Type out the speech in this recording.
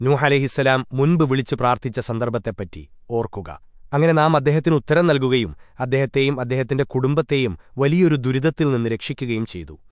നൂഹലഹിസലാം മുൻപ് വിളിച്ചു പ്രാർത്ഥിച്ച സന്ദർഭത്തെപ്പറ്റി ഓർക്കുക. അങ്ങനെ നാം അദ്ദേഹത്തിന് ഉത്തരം നൽകുകയും അദ്ദേഹത്തെയും അദ്ദേഹത്തിന്റെ കുടുംബത്തെയും വലിയൊരു ദുരിതത്തിൽ നിന്ന് രക്ഷിക്കുകയും ചെയ്തു.